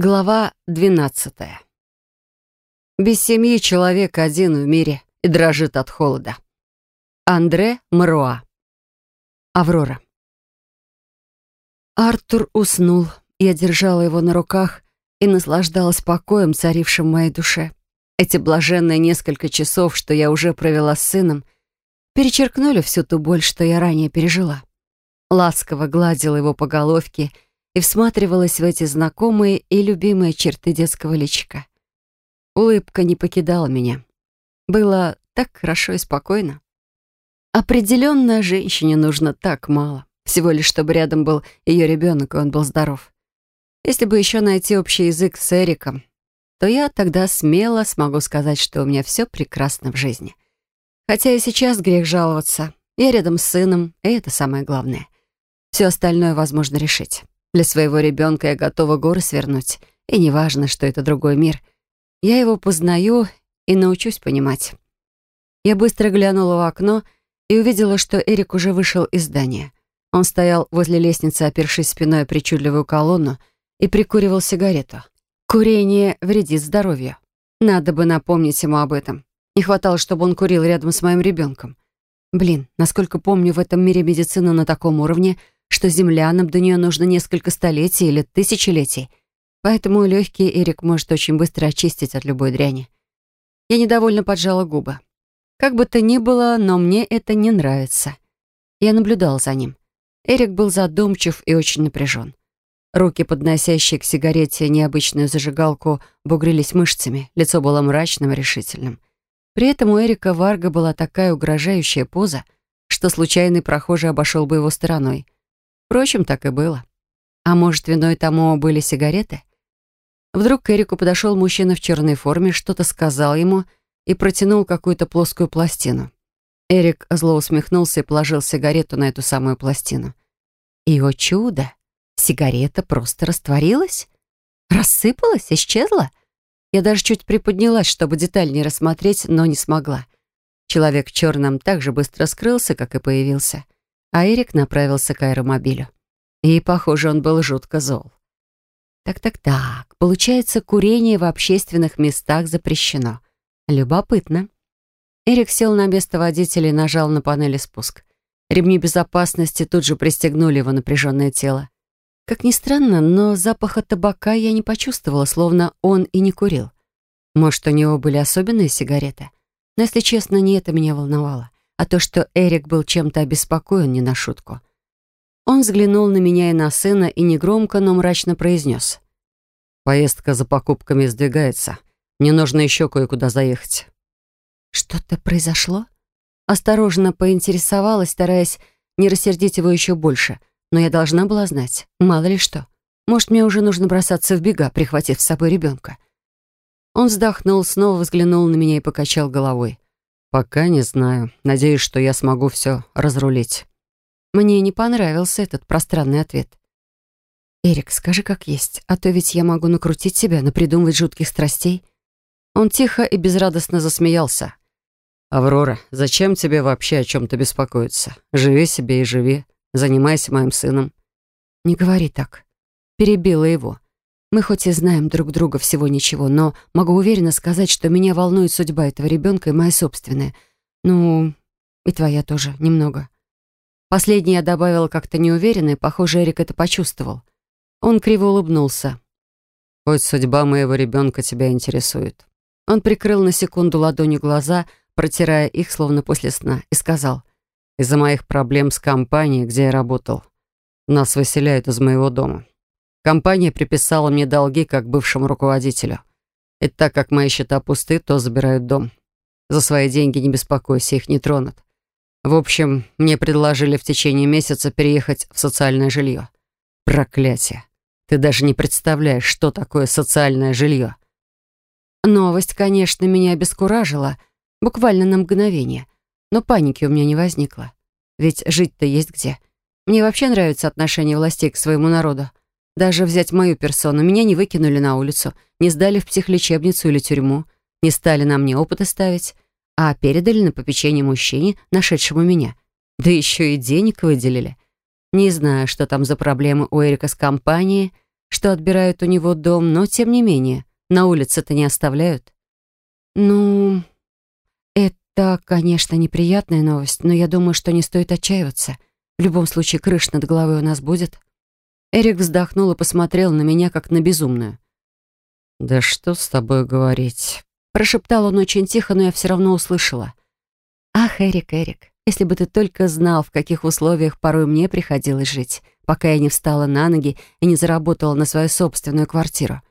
Глава 12. Без семьи человек один в мире и дрожит от холода. Андре Мруа. Аврора. Артур уснул. Я держала его на руках и наслаждалась покоем, царившим в моей душе. Эти блаженные несколько часов, что я уже провела с сыном, перечеркнули всю ту боль, что я ранее пережила. Ласково гладила его по головке и, и всматривалась в эти знакомые и любимые черты детского личика. Улыбка не покидала меня. Было так хорошо и спокойно. Определенно, женщине нужно так мало. Всего лишь, чтобы рядом был ее ребенок, и он был здоров. Если бы еще найти общий язык с Эриком, то я тогда смело смогу сказать, что у меня все прекрасно в жизни. Хотя и сейчас грех жаловаться. Я рядом с сыном, и это самое главное. Все остальное возможно решить. Для своего ребенка я готова горы свернуть. И неважно, что это другой мир. Я его познаю и научусь понимать. Я быстро глянула в окно и увидела, что Эрик уже вышел из здания. Он стоял возле лестницы, опершись спиной о причудливую колонну, и прикуривал сигарету. Курение вредит здоровью. Надо бы напомнить ему об этом. Не хватало, чтобы он курил рядом с моим ребенком. Блин, насколько помню, в этом мире медицина на таком уровне — что землянам до нее нужно несколько столетий или тысячелетий. Поэтому легкий Эрик может очень быстро очистить от любой дряни. Я недовольно поджала губы. Как бы то ни было, но мне это не нравится. Я наблюдала за ним. Эрик был задумчив и очень напряжен. Руки, подносящие к сигарете необычную зажигалку, бугрились мышцами, лицо было мрачным и решительным. При этом у Эрика Варга была такая угрожающая поза, что случайный прохожий обошел бы его стороной — Впрочем, так и было. А может, виной тому были сигареты? Вдруг к Эрику подошел мужчина в черной форме, что-то сказал ему и протянул какую-то плоскую пластину. Эрик зло усмехнулся и положил сигарету на эту самую пластину. И, о чудо, сигарета просто растворилась, рассыпалась, исчезла. Я даже чуть приподнялась, чтобы детальнее рассмотреть, но не смогла. Человек в черном так же быстро скрылся, как и появился а Эрик направился к аэромобилю. И, похоже, он был жутко зол. Так-так-так, получается, курение в общественных местах запрещено. Любопытно. Эрик сел на место водителя и нажал на панели спуск. Ремни безопасности тут же пристегнули его напряженное тело. Как ни странно, но запаха табака я не почувствовала, словно он и не курил. Может, у него были особенные сигареты? Но, если честно, не это меня волновало а то, что Эрик был чем-то обеспокоен не на шутку. Он взглянул на меня и на сына и негромко, но мрачно произнес. «Поездка за покупками сдвигается. Мне нужно еще кое-куда заехать». «Что-то произошло?» Осторожно поинтересовалась, стараясь не рассердить его еще больше. Но я должна была знать. Мало ли что. Может, мне уже нужно бросаться в бега, прихватив с собой ребенка. Он вздохнул, снова взглянул на меня и покачал головой. «Пока не знаю. Надеюсь, что я смогу все разрулить». Мне не понравился этот пространный ответ. «Эрик, скажи как есть, а то ведь я могу накрутить себя, напридумывать жутких страстей». Он тихо и безрадостно засмеялся. «Аврора, зачем тебе вообще о чем-то беспокоиться? Живи себе и живи. Занимайся моим сыном». «Не говори так». Перебила его. Мы хоть и знаем друг друга всего ничего, но могу уверенно сказать, что меня волнует судьба этого ребенка и моя собственная. Ну, и твоя тоже, немного. Последнее я добавила как-то неуверенно, и, похоже, Эрик это почувствовал. Он криво улыбнулся. «Хоть судьба моего ребенка тебя интересует». Он прикрыл на секунду ладонью глаза, протирая их, словно после сна, и сказал, «Из-за моих проблем с компанией, где я работал, нас выселяют из моего дома. Компания приписала мне долги как бывшему руководителю. И так как мои счета пусты, то забирают дом. За свои деньги не беспокойся, их не тронут. В общем, мне предложили в течение месяца переехать в социальное жилье. Проклятие. Ты даже не представляешь, что такое социальное жилье. Новость, конечно, меня обескуражила, буквально на мгновение. Но паники у меня не возникло. Ведь жить-то есть где. Мне вообще нравится отношение властей к своему народу. Даже взять мою персону, меня не выкинули на улицу, не сдали в психлечебницу или тюрьму, не стали на мне опыты ставить, а передали на попечение мужчине, нашедшему меня. Да еще и денег выделили. Не знаю, что там за проблемы у Эрика с компанией, что отбирают у него дом, но, тем не менее, на улице-то не оставляют. Ну, это, конечно, неприятная новость, но я думаю, что не стоит отчаиваться. В любом случае, крыш над головой у нас будет. Эрик вздохнул и посмотрел на меня, как на безумную. «Да что с тобой говорить?» Прошептал он очень тихо, но я все равно услышала. «Ах, Эрик, Эрик, если бы ты только знал, в каких условиях порой мне приходилось жить, пока я не встала на ноги и не заработала на свою собственную квартиру.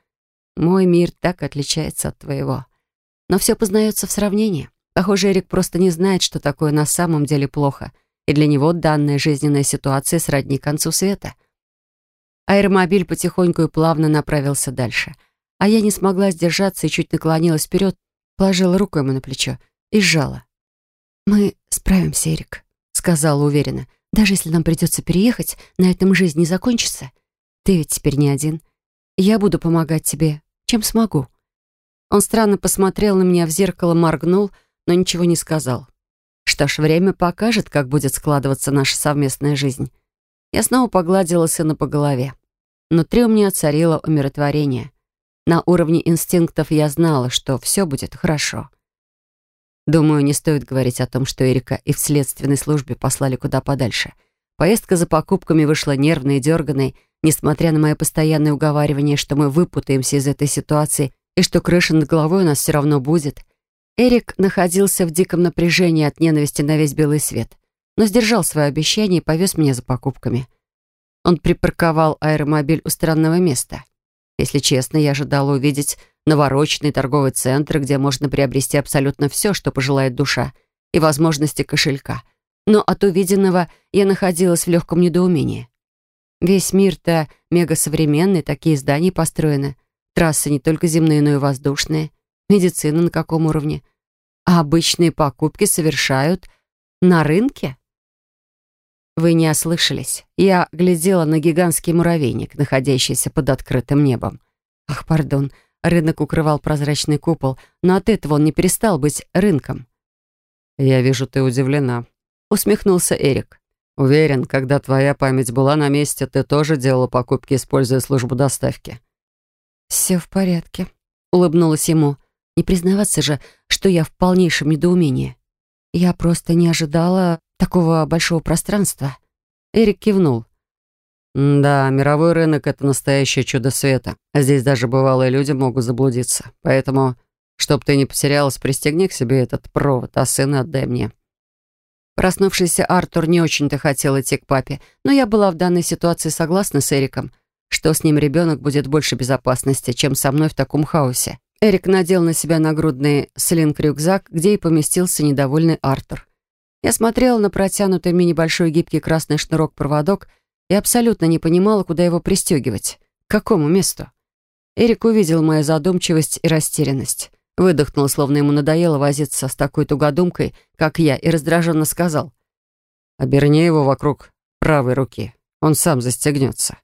Мой мир так отличается от твоего. Но все познается в сравнении. Похоже, Эрик просто не знает, что такое на самом деле плохо, и для него данная жизненная ситуация сродни концу света». Аэромобиль потихоньку и плавно направился дальше. А я не смогла сдержаться и чуть наклонилась вперед, положила руку ему на плечо и сжала. «Мы справимся, Эрик», — сказала уверенно. «Даже если нам придется переехать, на этом жизнь не закончится. Ты ведь теперь не один. Я буду помогать тебе, чем смогу». Он странно посмотрел на меня в зеркало, моргнул, но ничего не сказал. Что ж, время покажет, как будет складываться наша совместная жизнь. Я снова погладила сына по голове. Внутри у меня царило умиротворение. На уровне инстинктов я знала, что все будет хорошо. Думаю, не стоит говорить о том, что Эрика и в следственной службе послали куда подальше. Поездка за покупками вышла нервной и дерганой, несмотря на мое постоянное уговаривание, что мы выпутаемся из этой ситуации и что крыша над головой у нас все равно будет. Эрик находился в диком напряжении от ненависти на весь белый свет, но сдержал свое обещание и повез меня за покупками. Он припарковал аэромобиль у странного места. Если честно, я ожидала увидеть навороченный торговый центр, где можно приобрести абсолютно все, что пожелает душа, и возможности кошелька. Но от увиденного я находилась в легком недоумении. Весь мир-то мегасовременный, такие здания построены. Трассы не только земные, но и воздушные. Медицина на каком уровне? А обычные покупки совершают на рынке? Вы не ослышались. Я глядела на гигантский муравейник, находящийся под открытым небом. Ах, пардон, рынок укрывал прозрачный купол, но от этого он не перестал быть рынком. «Я вижу, ты удивлена», — усмехнулся Эрик. «Уверен, когда твоя память была на месте, ты тоже делала покупки, используя службу доставки». «Все в порядке», — улыбнулась ему. «Не признаваться же, что я в полнейшем недоумении. Я просто не ожидала такого большого пространства. Эрик кивнул. «Да, мировой рынок — это настоящее чудо света. Здесь даже бывалые люди могут заблудиться. Поэтому, чтоб ты не потерялась, пристегни к себе этот провод, а сына отдай мне». Проснувшийся Артур не очень-то хотел идти к папе, но я была в данной ситуации согласна с Эриком, что с ним ребенок будет больше безопасности, чем со мной в таком хаосе. Эрик надел на себя нагрудный слинг-рюкзак, где и поместился недовольный Артур. Я смотрела на протянутый мне небольшой гибкий красный шнурок-проводок и абсолютно не понимала, куда его пристегивать. К какому месту? Эрик увидел мою задумчивость и растерянность. Выдохнул, словно ему надоело возиться с такой тугодумкой, как я, и раздраженно сказал. «Оберни его вокруг правой руки. Он сам застегнется».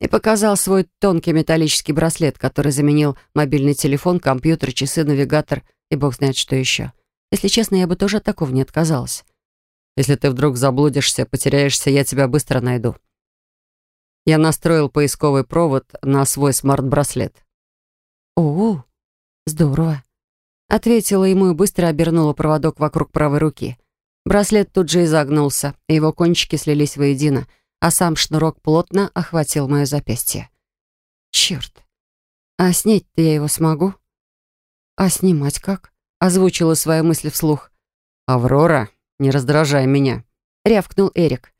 И показал свой тонкий металлический браслет, который заменил мобильный телефон, компьютер, часы, навигатор и бог знает что еще. Если честно, я бы тоже от такого не отказалась. Если ты вдруг заблудишься, потеряешься, я тебя быстро найду. Я настроил поисковый провод на свой смарт-браслет. «О, здорово!» Ответила ему и быстро обернула проводок вокруг правой руки. Браслет тут же изогнулся, и его кончики слились воедино, а сам шнурок плотно охватил мое запястье. «Черт! А снять-то я его смогу?» «А снимать как?» Озвучила свои мысли вслух. «Аврора, не раздражай меня», — рявкнул Эрик.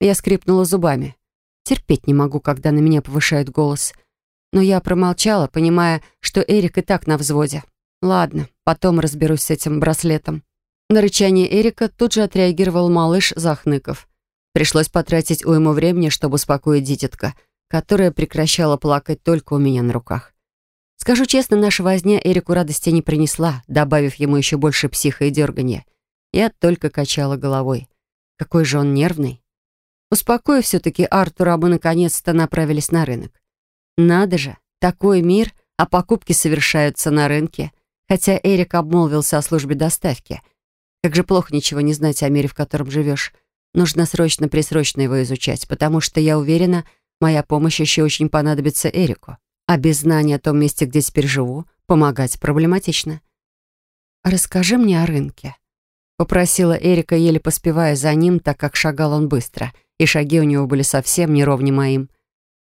Я скрипнула зубами. Терпеть не могу, когда на меня повышают голос. Но я промолчала, понимая, что Эрик и так на взводе. Ладно, потом разберусь с этим браслетом. На рычание Эрика тут же отреагировал малыш Захныков. Пришлось потратить уйму времени, чтобы успокоить дитятка, которая прекращала плакать только у меня на руках. Скажу честно, наша возня Эрику радости не принесла, добавив ему еще больше психа и дергания. Я только качала головой. Какой же он нервный. Успокоив все-таки Артура, мы наконец-то направились на рынок. Надо же, такой мир, а покупки совершаются на рынке. Хотя Эрик обмолвился о службе доставки. Как же плохо ничего не знать о мире, в котором живешь. Нужно срочно-присрочно его изучать, потому что, я уверена, моя помощь еще очень понадобится Эрику. А без знания о том месте, где теперь живу, помогать проблематично. «Расскажи мне о рынке», — попросила Эрика, еле поспевая за ним, так как шагал он быстро, и шаги у него были совсем не ровне моим.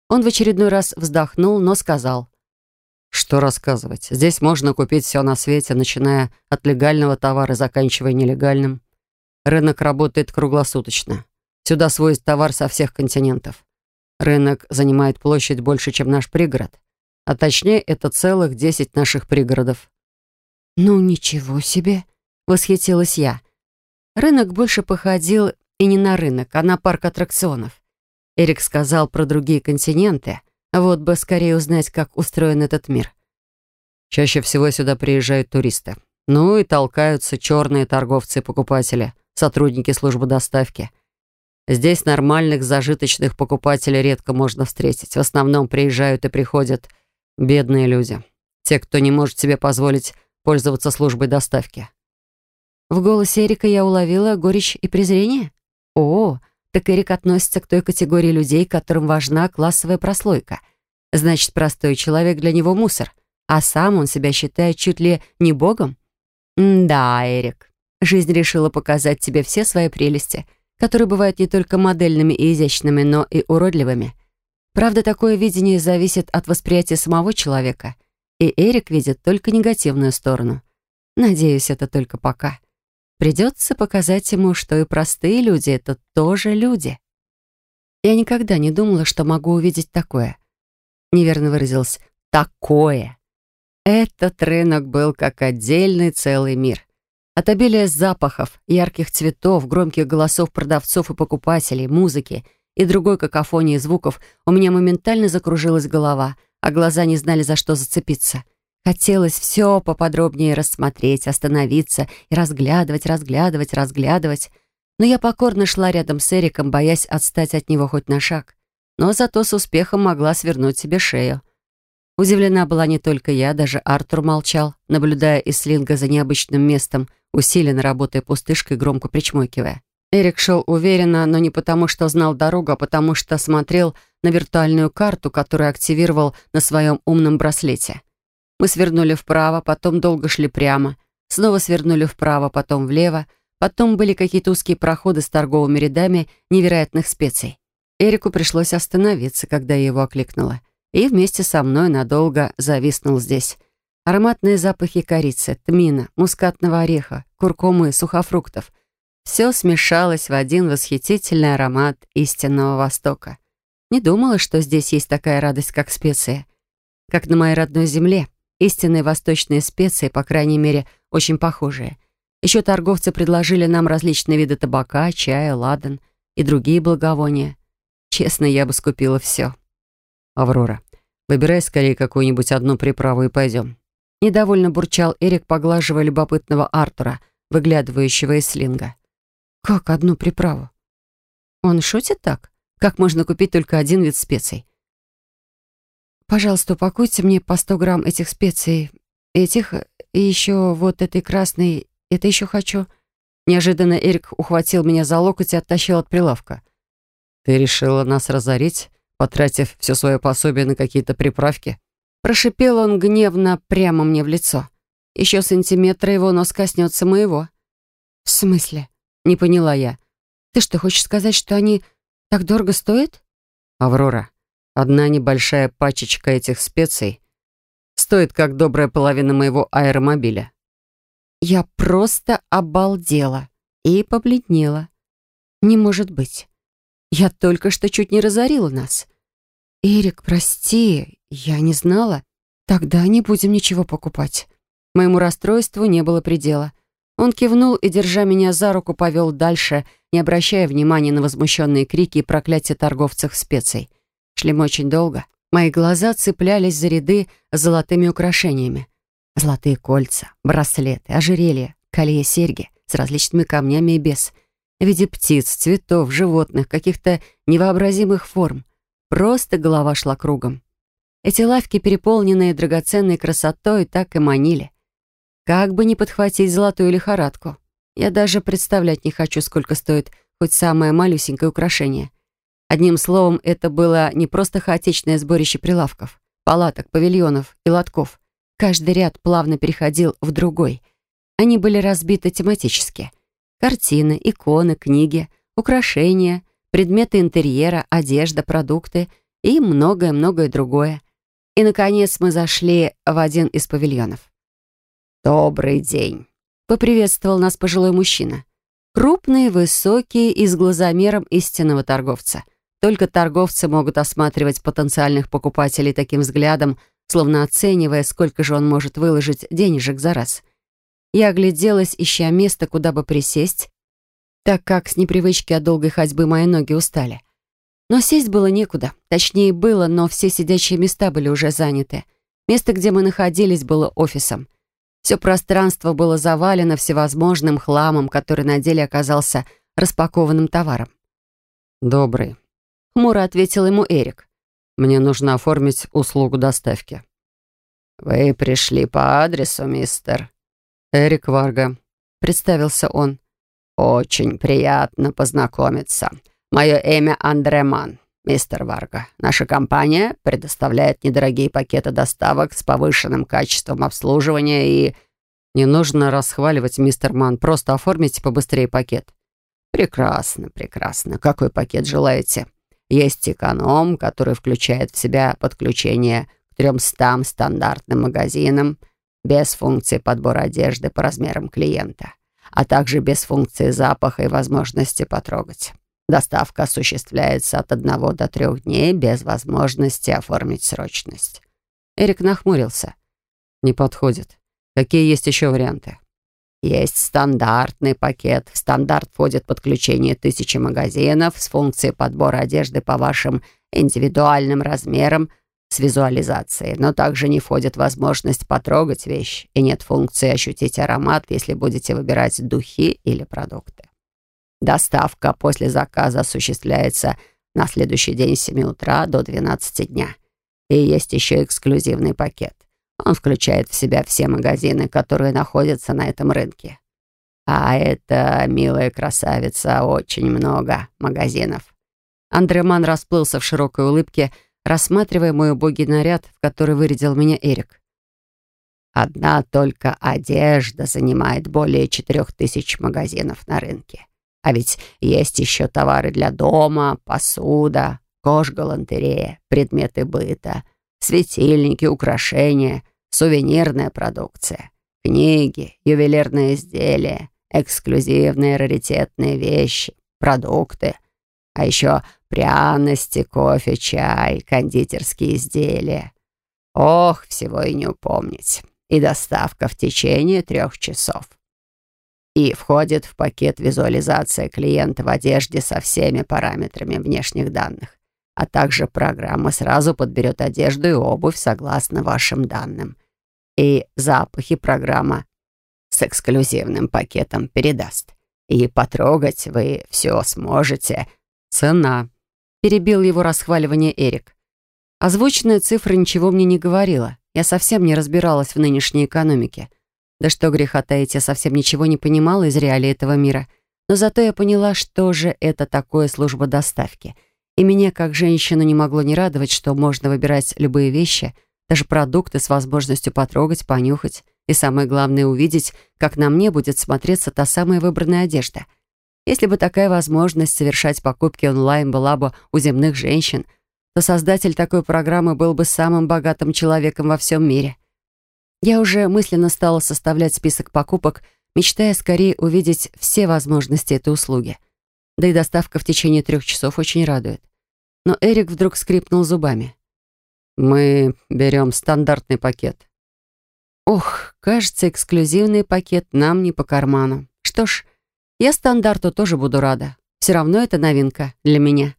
Он в очередной раз вздохнул, но сказал. «Что рассказывать? Здесь можно купить все на свете, начиная от легального товара, заканчивая нелегальным. Рынок работает круглосуточно. Сюда свозят товар со всех континентов. Рынок занимает площадь больше, чем наш пригород. А точнее, это целых десять наших пригородов. «Ну, ничего себе!» — восхитилась я. Рынок больше походил и не на рынок, а на парк аттракционов. Эрик сказал про другие континенты, вот бы скорее узнать, как устроен этот мир. Чаще всего сюда приезжают туристы. Ну и толкаются черные торговцы и покупатели, сотрудники службы доставки. Здесь нормальных зажиточных покупателей редко можно встретить. В основном приезжают и приходят бедные люди. Те, кто не может себе позволить пользоваться службой доставки. В голосе Эрика я уловила горечь и презрение. О, так Эрик относится к той категории людей, которым важна классовая прослойка. Значит, простой человек для него мусор, а сам он себя считает чуть ли не богом. да, Эрик, жизнь решила показать тебе все свои прелести, которые бывают не только модельными и изящными, но и уродливыми. Правда, такое видение зависит от восприятия самого человека — и Эрик видит только негативную сторону. Надеюсь, это только пока. Придется показать ему, что и простые люди — это тоже люди. Я никогда не думала, что могу увидеть такое. Неверно выразилась «такое». Этот рынок был как отдельный целый мир. От обилия запахов, ярких цветов, громких голосов продавцов и покупателей, музыки и другой какофонии звуков у меня моментально закружилась голова — а глаза не знали, за что зацепиться. Хотелось все поподробнее рассмотреть, остановиться и разглядывать, разглядывать, разглядывать. Но я покорно шла рядом с Эриком, боясь отстать от него хоть на шаг. Но зато с успехом могла свернуть себе шею. Удивлена была не только я, даже Артур молчал, наблюдая из слинга за необычным местом, усиленно работая пустышкой, громко причмокивая. Эрик шел уверенно, но не потому, что знал дорогу, а потому что смотрел на виртуальную карту, которую активировал на своем умном браслете. Мы свернули вправо, потом долго шли прямо, снова свернули вправо, потом влево, потом были какие-то узкие проходы с торговыми рядами невероятных специй. Эрику пришлось остановиться, когда я его окликнула, и вместе со мной надолго зависнул здесь. Ароматные запахи корицы, тмина, мускатного ореха, куркумы, сухофруктов — все смешалось в один восхитительный аромат истинного Востока. Не думала, что здесь есть такая радость, как специи. Как на моей родной земле. Истинные восточные специи, по крайней мере, очень похожие. Еще торговцы предложили нам различные виды табака, чая, ладан и другие благовония. Честно, я бы скупила все. «Аврора, выбирай скорее какую-нибудь одну приправу и пойдем». Недовольно бурчал Эрик, поглаживая любопытного Артура, выглядывающего из слинга. «Как одну приправу?» «Он шутит так?» Как можно купить только один вид специй? Пожалуйста, упакуйте мне по 100 грамм этих специй. Этих и еще вот этой красной. Это еще хочу. Неожиданно Эрик ухватил меня за локоть и оттащил от прилавка. «Ты решила нас разорить, потратив все свое пособие на какие-то приправки?» Прошипел он гневно прямо мне в лицо. Еще сантиметра его нос коснется моего. «В смысле?» — не поняла я. «Ты что, хочешь сказать, что они так дорого стоит? Аврора, одна небольшая пачечка этих специй стоит как добрая половина моего аэромобиля. Я просто обалдела и побледнела. Не может быть. Я только что чуть не разорила нас. Эрик, прости, я не знала. Тогда не будем ничего покупать. Моему расстройству не было предела. Он кивнул и, держа меня за руку, повел дальше, не обращая внимания на возмущенные крики и проклятия торговцев специй. Шли мы очень долго. Мои глаза цеплялись за ряды золотыми украшениями. Золотые кольца, браслеты, ожерелья, колье, серьги с различными камнями и без. В виде птиц, цветов, животных, каких-то невообразимых форм. Просто голова шла кругом. Эти лавки, переполненные драгоценной красотой, так и манили. Как бы не подхватить золотую лихорадку. Я даже представлять не хочу, сколько стоит хоть самое малюсенькое украшение. Одним словом, это было не просто хаотичное сборище прилавков, палаток, павильонов и лотков. Каждый ряд плавно переходил в другой. Они были разбиты тематически. Картины, иконы, книги, украшения, предметы интерьера, одежда, продукты и многое-многое другое. И, наконец, мы зашли в один из павильонов. «Добрый день», — поприветствовал нас пожилой мужчина. Крупный, высокий и с глазомером истинного торговца. Только торговцы могут осматривать потенциальных покупателей таким взглядом, словно оценивая, сколько же он может выложить денежек за раз. Я огляделась, ища место, куда бы присесть, так как с непривычки от долгой ходьбы мои ноги устали. Но сесть было некуда. Точнее, было, но все сидячие места были уже заняты. Место, где мы находились, было офисом. Все пространство было завалено всевозможным хламом, который на деле оказался распакованным товаром. «Добрый», — хмуро ответил ему Эрик. «Мне нужно оформить услугу доставки». «Вы пришли по адресу, мистер?» «Эрик Варга», — представился он. «Очень приятно познакомиться. Мое имя Андреман, мистер Варга. Наша компания предоставляет недорогие пакеты доставок с повышенным качеством обслуживания и...» «Не нужно расхваливать, мистер Ман. Просто оформите побыстрее пакет». «Прекрасно, прекрасно. Какой пакет желаете?» «Есть эконом, который включает в себя подключение к 300 стандартным магазинам без функции подбора одежды по размерам клиента, а также без функции запаха и возможности потрогать». Доставка осуществляется от одного до трех дней без возможности оформить срочность. Эрик нахмурился. Не подходит. Какие есть еще варианты? Есть стандартный пакет. В стандарт входит подключение тысячи магазинов с функцией подбора одежды по вашим индивидуальным размерам с визуализацией, но также не входит возможность потрогать вещь и нет функции ощутить аромат, если будете выбирать духи или продукты. Доставка после заказа осуществляется на следующий день с 7 утра до 12 дня. И есть еще эксклюзивный пакет. Он включает в себя все магазины, которые находятся на этом рынке. А это, милая красавица, очень много магазинов. Андреман расплылся в широкой улыбке, рассматривая мой убогий наряд, в который вырядил меня Эрик. Одна только одежда занимает более четырех тысяч магазинов на рынке. А ведь есть еще товары для дома, посуда, кож-галантерея, предметы быта, светильники, украшения, сувенирная продукция, книги, ювелирные изделия, эксклюзивные раритетные вещи, продукты, а еще пряности, кофе, чай, кондитерские изделия. Ох, всего и не упомнить. И доставка в течение трех часов и входит в пакет визуализация клиента в одежде со всеми параметрами внешних данных, а также программа сразу подберет одежду и обувь согласно вашим данным. И запахи программа с эксклюзивным пакетом передаст. И потрогать вы все сможете. Цена. Перебил его расхваливание Эрик. Озвученная цифра ничего мне не говорила. Я совсем не разбиралась в нынешней экономике. Да что греха таить, я совсем ничего не понимала из реалий этого мира. Но зато я поняла, что же это такое служба доставки. И меня, как женщину, не могло не радовать, что можно выбирать любые вещи, даже продукты с возможностью потрогать, понюхать и, самое главное, увидеть, как на мне будет смотреться та самая выбранная одежда. Если бы такая возможность совершать покупки онлайн была бы у земных женщин, то создатель такой программы был бы самым богатым человеком во всем мире. Я уже мысленно стала составлять список покупок, мечтая скорее увидеть все возможности этой услуги. Да и доставка в течение трех часов очень радует. Но Эрик вдруг скрипнул зубами. «Мы берем стандартный пакет». Ох, кажется, эксклюзивный пакет нам не по карману. Что ж, я стандарту тоже буду рада. Все равно это новинка для меня.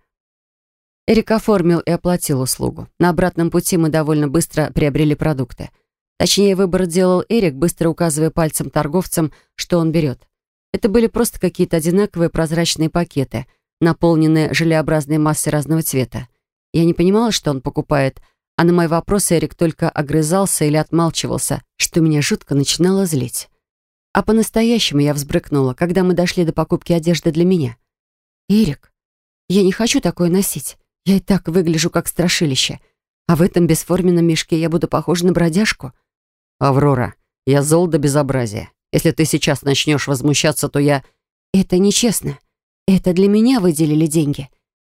Эрик оформил и оплатил услугу. На обратном пути мы довольно быстро приобрели продукты — Точнее, выбор делал Эрик, быстро указывая пальцем торговцам, что он берет. Это были просто какие-то одинаковые прозрачные пакеты, наполненные желеобразной массой разного цвета. Я не понимала, что он покупает, а на мои вопросы Эрик только огрызался или отмалчивался, что меня жутко начинало злить. А по-настоящему я взбрыкнула, когда мы дошли до покупки одежды для меня. «Эрик, Я не хочу такое носить. Я и так выгляжу как страшилище. А в этом бесформенном мешке я буду похожа на бродяжку. Аврора, я зол до безобразия. Если ты сейчас начнешь возмущаться, то я... Это нечестно. Это для меня выделили деньги.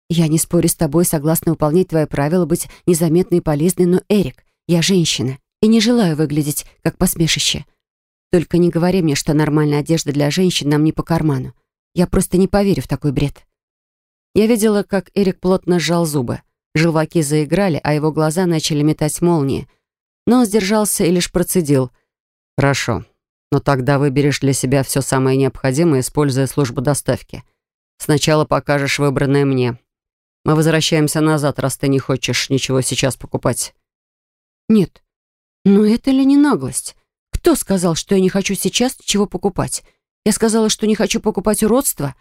Я не спорю с тобой, согласна выполнять твои правила, быть незаметной и полезной, но, Эрик, я женщина и не желаю выглядеть как посмешище. Только не говори мне, что нормальная одежда для женщин нам не по карману. Я просто не поверю в такой бред. Я видела, как Эрик плотно сжал зубы. Желваки заиграли, а его глаза начали метать молнии. Но сдержался и лишь процедил. «Хорошо, но тогда выберешь для себя все самое необходимое, используя службу доставки. Сначала покажешь выбранное мне. Мы возвращаемся назад, раз ты не хочешь ничего сейчас покупать». «Нет, но это ли не наглость? Кто сказал, что я не хочу сейчас ничего покупать? Я сказала, что не хочу покупать уродство?»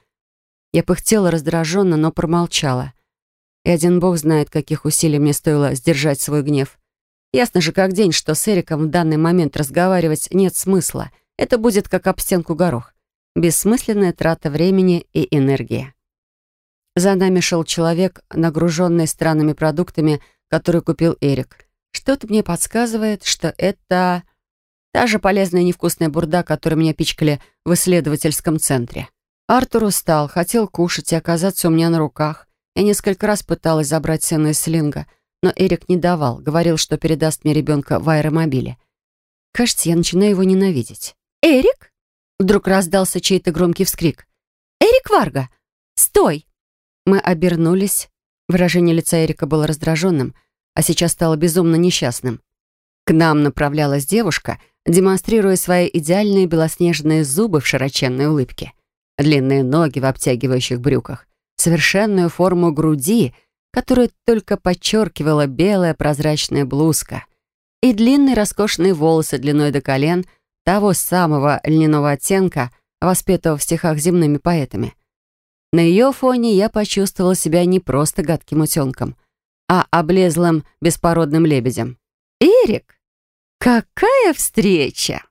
Я пыхтела раздраженно, но промолчала. И один бог знает, каких усилий мне стоило сдержать свой гнев. Ясно же как день, что с Эриком в данный момент разговаривать нет смысла. Это будет как об стенку горох. Бессмысленная трата времени и энергии. За нами шел человек, нагруженный странными продуктами, которые купил Эрик. Что-то мне подсказывает, что это та же полезная невкусная бурда, которую меня пичкали в исследовательском центре. Артур устал, хотел кушать и оказаться у меня на руках. Я несколько раз пыталась забрать сына из слинга, но Эрик не давал, говорил, что передаст мне ребенка в аэромобиле. Кажется, я начинаю его ненавидеть. «Эрик?» Вдруг раздался чей-то громкий вскрик. «Эрик Варга! Стой!» Мы обернулись. Выражение лица Эрика было раздраженным, а сейчас стало безумно несчастным. К нам направлялась девушка, демонстрируя свои идеальные белоснежные зубы в широченной улыбке длинные ноги в обтягивающих брюках, совершенную форму груди, которую только подчеркивала белая прозрачная блузка, и длинные роскошные волосы длиной до колен того самого льняного оттенка, воспетого в стихах земными поэтами. На ее фоне я почувствовала себя не просто гадким утенком, а облезлым беспородным лебедем. «Эрик, какая встреча!»